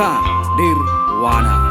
Dirwana.